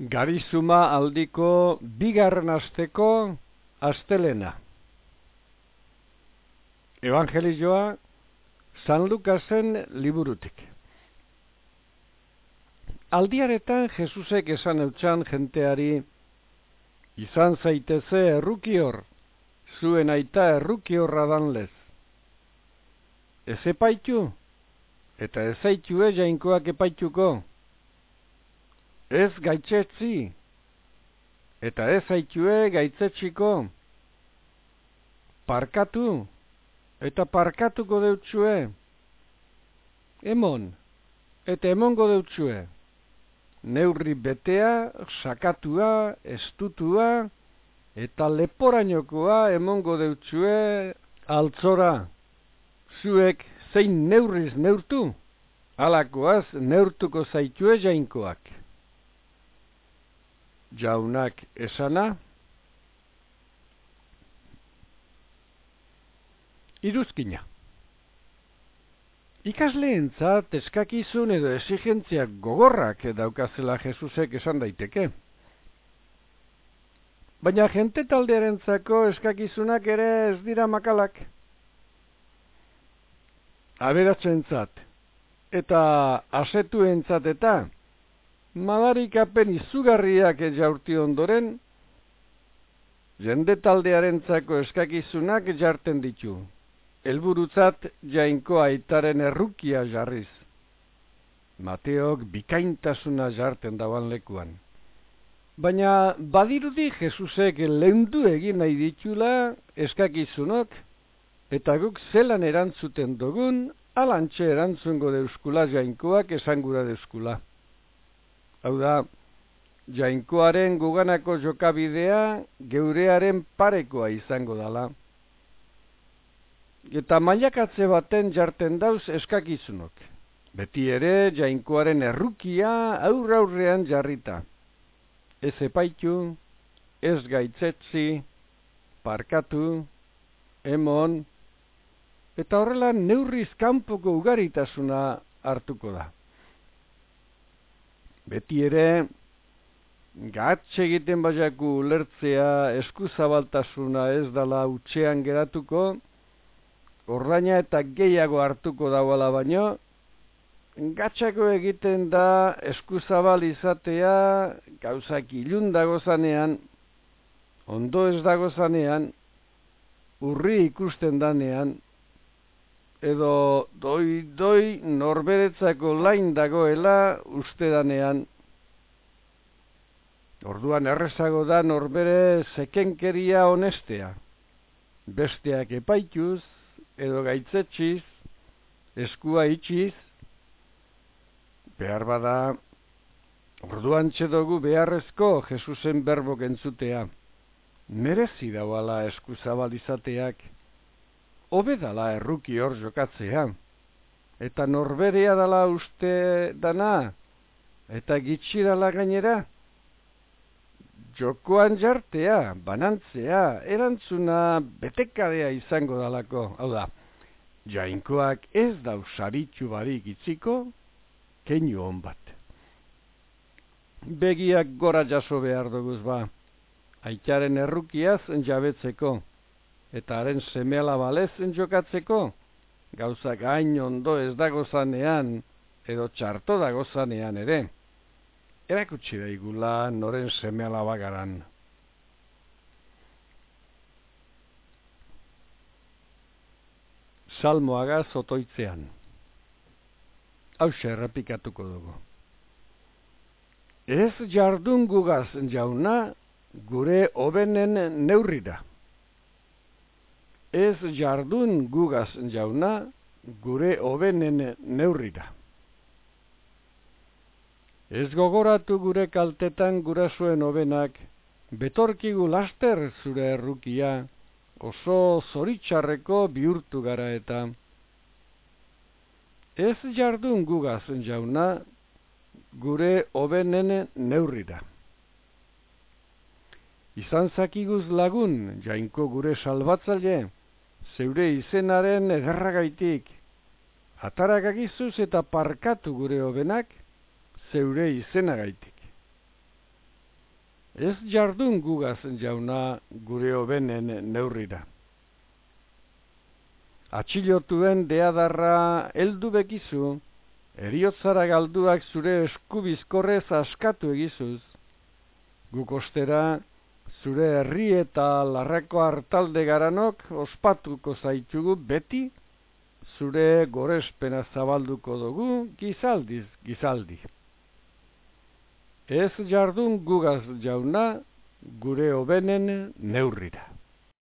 Garizuma aldiko bigarren asteko astelena. Evangelizioa San Lukasen liburutik. Aldiaretan Jesusek esan eutxan jenteari izan zaiteze errukior, zuen aita errukiorra danlez. Ez epaitu, eta ez zaitu jainkoak epaituko ez gaitzetzi, eta ez haitue gaitzetxiko, parkatu, eta parkatuko deutxue, emon, eta emongo deutxue, neurri betea, sakatua, estutua, eta leporainokoa emongo deutxue altzora, zuek zein neurriz neurtu, alakoaz neurtuko zaitue jainkoak jaunak esana, iruzkina. Ikasleentzat eskakizun edo esigentziak gogorrak daukazela Jesusek esan daiteke. Baina jente taldearentzako eskakizunak ere ez dira makalak. Aberatzentzat eta asetuentzat eta madarikapen izugarriak jaurti ondoren, jende taldearen eskakizunak jarten ditu. Elburutzat jainko aitaren errukia jarriz. Mateok bikaintasuna jarten daban lekuan. Baina badirudi Jesusek lehendu egin nahi ditula eskakizunok, eta guk zelan erantzuten dugun, alantxe erantzungo deuskula jainkoak esangura deuskula. Hau da, jainkoaren guganako jokabidea geurearen parekoa izango dala. Eta mailakatze baten jarten dauz eskakizunok. Beti ere jainkoaren errukia aurra aurrean jarrita. Ez epaitu, ez gaitzetzi, parkatu, emon, eta horrela neurriz kanpoko ugaritasuna hartuko da. Beti ere, gatxe egiten bajaku ulertzea eskuzabaltasuna ez dala utxean geratuko, orraina eta gehiago hartuko dauala baino, gatxako egiten da eskuzabal izatea gauzak ilun dagozanean, ondo ez dagozanean, urri ikusten danean, edo doi doi norberetzako lain dagoela ustedanean. Orduan errezago da norbere zekenkeria honestea. Besteak epaituz, edo gaitzetxiz, eskua itxiz, behar bada, orduan txedogu beharrezko Jesusen berbok entzutea. Merezi dauala eskuzabalizateak hobe dala erruki hor jokatzea. Eta norberea dala uste dana, eta gitsi dala gainera. Jokoan jartea, banantzea, erantzuna betekadea izango dalako. Hau da, jainkoak ez dau saritxu barik itziko, keinu hon bat. Begiak gora jaso behar duguz ba, aitaren errukiaz jabetzeko eta haren semeala balezen jokatzeko, gauza gain ondo ez dago zanean, edo txarto dago zanean ere. Erakutsi da igula noren semeala bagaran. Salmoaga zotoitzean. Hau errepikatuko dugu. Ez jardun gugaz jauna gure obenen neurrira ez jardun gugaz jauna gure hobenen neurrira. Ez gogoratu gure kaltetan gurasuen hobenak, betorkigu laster zure errukia, oso zoritxarreko bihurtu gara eta. Ez jardun gugaz jauna gure hobenen neurrira. Izan zakiguz lagun, jainko gure salbatzaile, zeure izenaren ederragaitik. Ataragagizuz eta parkatu gure hobenak, zeure izenagaitik. Ez jardun gugaz jauna gure hobenen neurrira. Atxilotuen deadarra heldu bekizu, eriotzara galduak zure eskubizkorrez askatu egizuz. Guk ostera, zure herri eta larrako hartalde garanok ospatuko zaitugu beti, zure gorespena zabalduko dugu gizaldiz gizaldi. Ez jardun gugaz jauna gure hobenen neurrira.